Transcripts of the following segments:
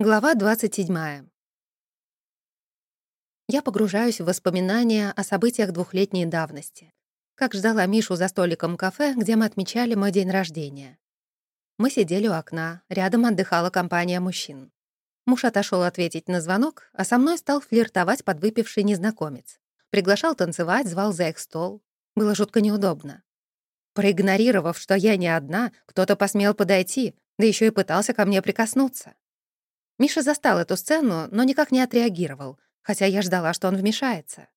Глава 27. Я погружаюсь в воспоминания о событиях двухлетней давности. Как ждала Мишу за столиком кафе, где мы отмечали мой день рождения. Мы сидели у окна, рядом отдыхала компания мужчин. Муж отошел ответить на звонок, а со мной стал флиртовать подвыпивший незнакомец. Приглашал танцевать, звал за их стол. Было жутко неудобно. Проигнорировав, что я не одна, кто-то посмел подойти, да еще и пытался ко мне прикоснуться. Миша застал эту сцену, но никак не отреагировал, хотя я ждала, что он вмешается.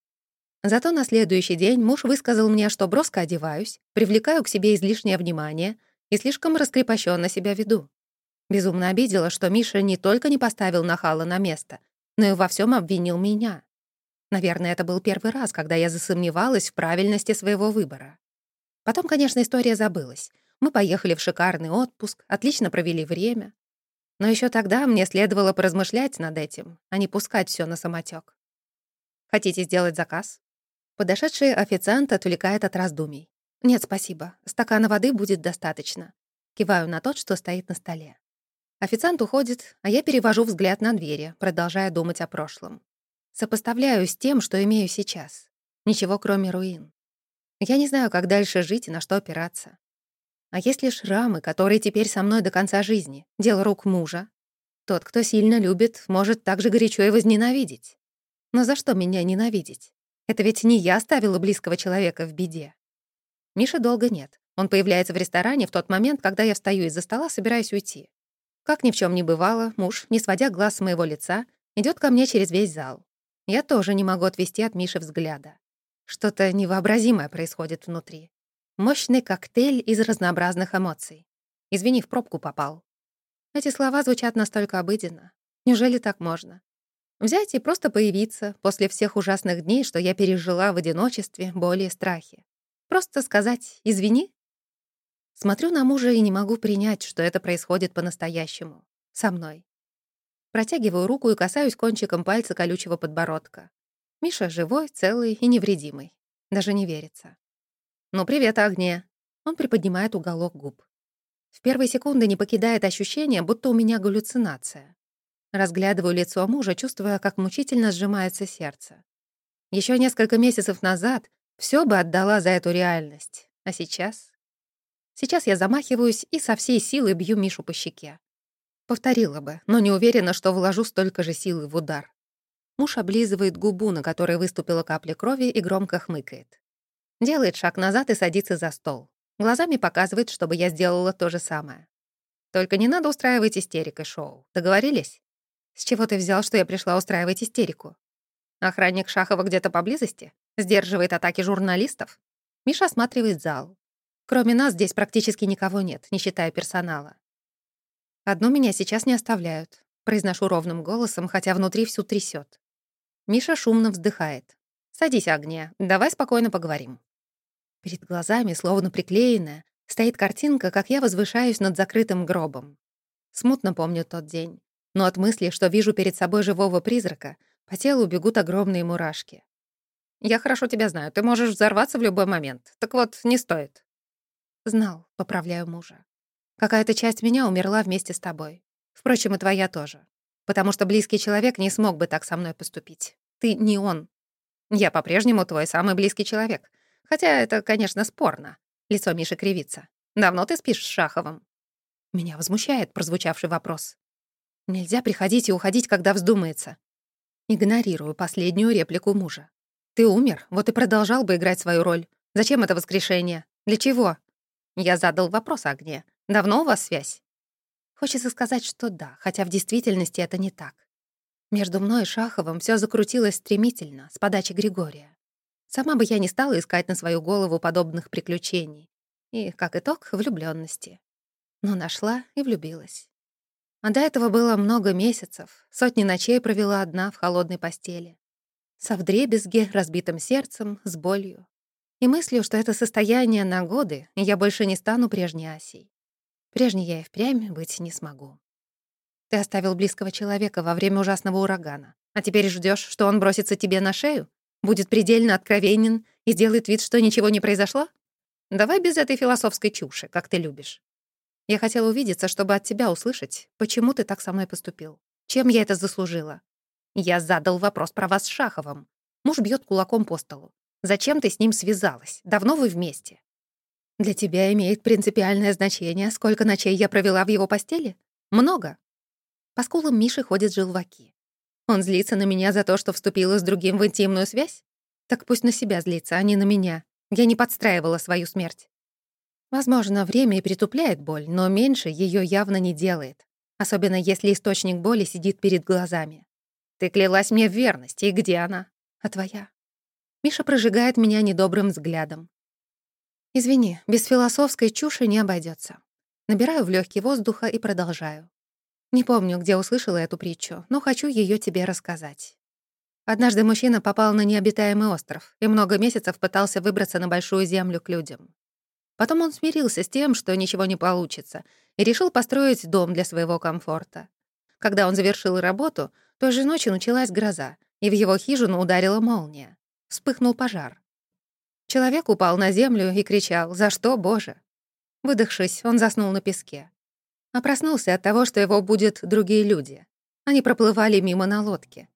Зато на следующий день муж высказал мне, что броско одеваюсь, привлекаю к себе излишнее внимание и слишком раскрепощенно себя веду. Безумно обидела, что Миша не только не поставил нахала на место, но и во всем обвинил меня. Наверное, это был первый раз, когда я засомневалась в правильности своего выбора. Потом, конечно, история забылась. Мы поехали в шикарный отпуск, отлично провели время. Но еще тогда мне следовало поразмышлять над этим, а не пускать все на самотек. Хотите сделать заказ? Подошедший официант отвлекает от раздумий. Нет, спасибо. Стакана воды будет достаточно. Киваю на тот, что стоит на столе. Официант уходит, а я перевожу взгляд на двери, продолжая думать о прошлом. Сопоставляю с тем, что имею сейчас. Ничего, кроме руин. Я не знаю, как дальше жить и на что опираться. А есть ли шрамы, которые теперь со мной до конца жизни? Дело рук мужа. Тот, кто сильно любит, может так же горячо и возненавидеть. Но за что меня ненавидеть? Это ведь не я ставила близкого человека в беде. Миши долго нет. Он появляется в ресторане в тот момент, когда я встаю из-за стола, собираюсь уйти. Как ни в чем не бывало, муж, не сводя глаз с моего лица, идет ко мне через весь зал. Я тоже не могу отвести от Миши взгляда. Что-то невообразимое происходит внутри. Мощный коктейль из разнообразных эмоций. Извини, в пробку попал. Эти слова звучат настолько обыденно. Неужели так можно? Взять и просто появиться после всех ужасных дней, что я пережила в одиночестве, боли и страхе. Просто сказать «извини»? Смотрю на мужа и не могу принять, что это происходит по-настоящему. Со мной. Протягиваю руку и касаюсь кончиком пальца колючего подбородка. Миша живой, целый и невредимый. Даже не верится. «Ну, привет, Агния!» Он приподнимает уголок губ. В первые секунды не покидает ощущение, будто у меня галлюцинация. Разглядываю лицо мужа, чувствуя, как мучительно сжимается сердце. Еще несколько месяцев назад все бы отдала за эту реальность. А сейчас? Сейчас я замахиваюсь и со всей силы бью Мишу по щеке. Повторила бы, но не уверена, что вложу столько же силы в удар. Муж облизывает губу, на которой выступила капля крови, и громко хмыкает. Делает шаг назад и садится за стол. Глазами показывает, чтобы я сделала то же самое. Только не надо устраивать истерикой шоу. Договорились? С чего ты взял, что я пришла устраивать истерику? Охранник Шахова где-то поблизости? Сдерживает атаки журналистов? Миша осматривает зал. Кроме нас здесь практически никого нет, не считая персонала. Одну меня сейчас не оставляют. Произношу ровным голосом, хотя внутри всю трясет. Миша шумно вздыхает. «Садись, Агния, давай спокойно поговорим». Перед глазами, словно приклеенная, стоит картинка, как я возвышаюсь над закрытым гробом. Смутно помню тот день, но от мысли, что вижу перед собой живого призрака, по телу бегут огромные мурашки. «Я хорошо тебя знаю, ты можешь взорваться в любой момент. Так вот, не стоит». «Знал», — поправляю мужа. «Какая-то часть меня умерла вместе с тобой. Впрочем, и твоя тоже. Потому что близкий человек не смог бы так со мной поступить. Ты не он. Я по-прежнему твой самый близкий человек. Хотя это, конечно, спорно. Лицо Миши кривится. Давно ты спишь с Шаховым? Меня возмущает прозвучавший вопрос. Нельзя приходить и уходить, когда вздумается. Игнорирую последнюю реплику мужа. Ты умер, вот и продолжал бы играть свою роль. Зачем это воскрешение? Для чего? Я задал вопрос Агне. Давно у вас связь? Хочется сказать, что да, хотя в действительности это не так. Между мной и Шаховым все закрутилось стремительно, с подачи Григория. Сама бы я не стала искать на свою голову подобных приключений. И, как итог, влюбленности. Но нашла и влюбилась. А до этого было много месяцев, сотни ночей провела одна в холодной постели. Со вдребезги, разбитым сердцем, с болью. И мыслью, что это состояние на годы, и я больше не стану прежней Асей. Прежней я и впрямь быть не смогу. Ты оставил близкого человека во время ужасного урагана, а теперь ждешь, что он бросится тебе на шею? Будет предельно откровенен и сделает вид, что ничего не произошло? Давай без этой философской чуши, как ты любишь. Я хотела увидеться, чтобы от тебя услышать, почему ты так со мной поступил. Чем я это заслужила? Я задал вопрос про вас с Шаховым. Муж бьет кулаком по столу. Зачем ты с ним связалась? Давно вы вместе? Для тебя имеет принципиальное значение, сколько ночей я провела в его постели? Много. По скулам Миши ходят желваки. Он злится на меня за то, что вступила с другим в интимную связь? Так пусть на себя злится, а не на меня. Я не подстраивала свою смерть. Возможно, время и притупляет боль, но меньше ее явно не делает. Особенно если источник боли сидит перед глазами. Ты клялась мне в верности, и где она? А твоя? Миша прожигает меня недобрым взглядом. Извини, без философской чуши не обойдется. Набираю в легкий воздуха и продолжаю. Не помню, где услышала эту притчу, но хочу ее тебе рассказать. Однажды мужчина попал на необитаемый остров и много месяцев пытался выбраться на большую землю к людям. Потом он смирился с тем, что ничего не получится, и решил построить дом для своего комфорта. Когда он завершил работу, той же ночью началась гроза, и в его хижину ударила молния. Вспыхнул пожар. Человек упал на землю и кричал «За что, Боже?». Выдохшись, он заснул на песке а проснулся от того, что его будут другие люди. Они проплывали мимо на лодке.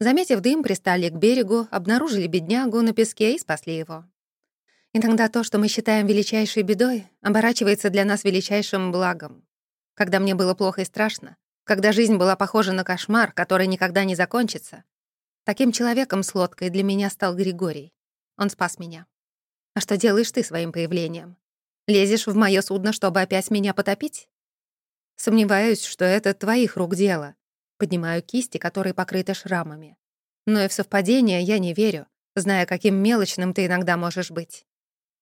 Заметив дым, пристали к берегу, обнаружили беднягу на песке и спасли его. Иногда то, что мы считаем величайшей бедой, оборачивается для нас величайшим благом. Когда мне было плохо и страшно, когда жизнь была похожа на кошмар, который никогда не закончится, таким человеком с лодкой для меня стал Григорий. Он спас меня. А что делаешь ты своим появлением? Лезешь в моё судно, чтобы опять меня потопить? Сомневаюсь, что это твоих рук дело. Поднимаю кисти, которые покрыты шрамами. Но и в совпадение я не верю, зная, каким мелочным ты иногда можешь быть.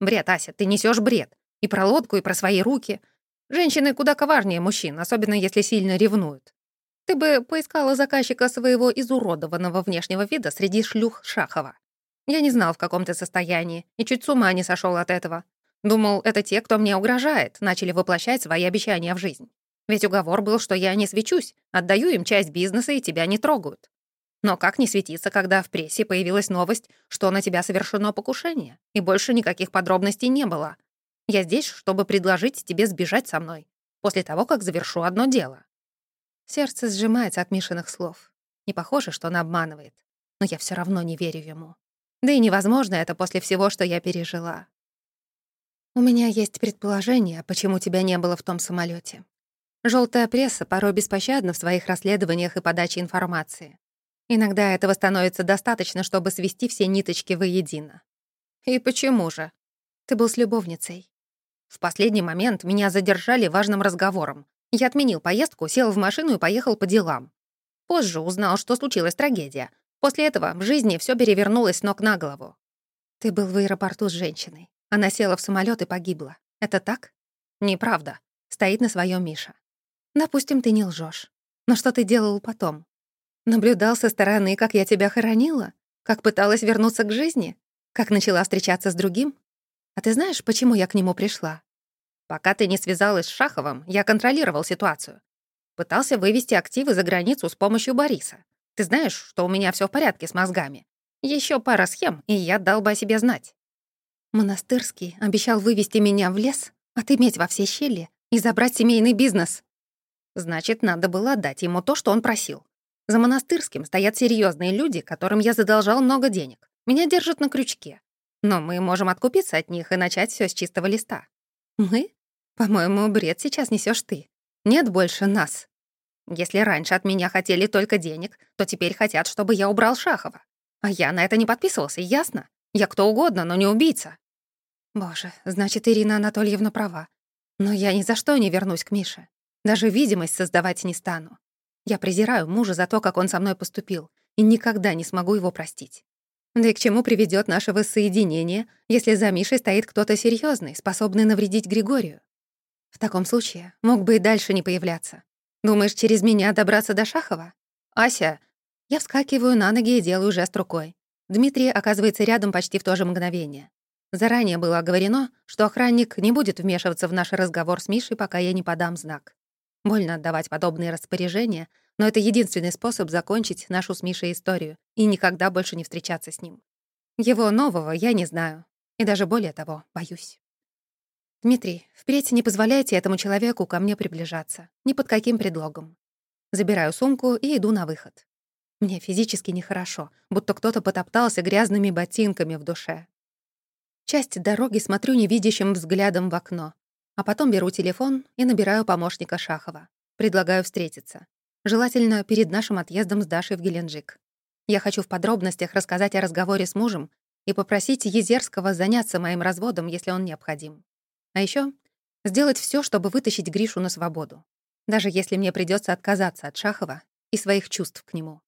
Бред, Ася, ты несешь бред. И про лодку, и про свои руки. Женщины куда коварнее мужчин, особенно если сильно ревнуют. Ты бы поискала заказчика своего изуродованного внешнего вида среди шлюх Шахова. Я не знал, в каком ты состоянии, и чуть с ума не сошел от этого. Думал, это те, кто мне угрожает, начали воплощать свои обещания в жизнь. Ведь уговор был, что я не свечусь, отдаю им часть бизнеса и тебя не трогают. Но как не светиться, когда в прессе появилась новость, что на тебя совершено покушение, и больше никаких подробностей не было? Я здесь, чтобы предложить тебе сбежать со мной, после того, как завершу одно дело». Сердце сжимается от Мишиных слов. Не похоже, что он обманывает, но я все равно не верю ему. Да и невозможно это после всего, что я пережила. У меня есть предположение, почему тебя не было в том самолете. Желтая пресса порой беспощадна в своих расследованиях и подаче информации. Иногда этого становится достаточно, чтобы свести все ниточки воедино. И почему же? Ты был с любовницей. В последний момент меня задержали важным разговором. Я отменил поездку, сел в машину и поехал по делам. Позже узнал, что случилась трагедия. После этого в жизни все перевернулось ног на голову. Ты был в аэропорту с женщиной. Она села в самолет и погибла. Это так? Неправда. Стоит на своем Миша. Допустим, ты не лжешь. Но что ты делал потом? Наблюдал со стороны, как я тебя хоронила? Как пыталась вернуться к жизни? Как начала встречаться с другим? А ты знаешь, почему я к нему пришла? Пока ты не связалась с Шаховым, я контролировал ситуацию. Пытался вывести активы за границу с помощью Бориса. Ты знаешь, что у меня все в порядке с мозгами. Еще пара схем, и я дал бы о себе знать. Монастырский обещал вывести меня в лес, отыметь во все щели и забрать семейный бизнес. Значит, надо было отдать ему то, что он просил. За монастырским стоят серьезные люди, которым я задолжал много денег. Меня держат на крючке. Но мы можем откупиться от них и начать все с чистого листа. Мы? По-моему, бред сейчас несешь ты. Нет больше нас. Если раньше от меня хотели только денег, то теперь хотят, чтобы я убрал Шахова. А я на это не подписывался, ясно? Я кто угодно, но не убийца. Боже, значит, Ирина Анатольевна права. Но я ни за что не вернусь к Мише. Даже видимость создавать не стану. Я презираю мужа за то, как он со мной поступил, и никогда не смогу его простить. Да и к чему приведет наше воссоединение, если за Мишей стоит кто-то серьезный, способный навредить Григорию? В таком случае мог бы и дальше не появляться. Думаешь, через меня добраться до Шахова? Ася! Я вскакиваю на ноги и делаю жест рукой. Дмитрий оказывается рядом почти в то же мгновение. Заранее было оговорено, что охранник не будет вмешиваться в наш разговор с Мишей, пока я не подам знак. Больно отдавать подобные распоряжения, но это единственный способ закончить нашу с Мишей историю и никогда больше не встречаться с ним. Его нового я не знаю, и даже более того, боюсь. Дмитрий, впредь не позволяйте этому человеку ко мне приближаться, ни под каким предлогом. Забираю сумку и иду на выход. Мне физически нехорошо, будто кто-то потоптался грязными ботинками в душе. Часть дороги смотрю невидящим взглядом в окно, а потом беру телефон и набираю помощника Шахова. Предлагаю встретиться. Желательно перед нашим отъездом с Дашей в Геленджик. Я хочу в подробностях рассказать о разговоре с мужем и попросить Езерского заняться моим разводом, если он необходим. А еще сделать все, чтобы вытащить Гришу на свободу, даже если мне придется отказаться от Шахова и своих чувств к нему.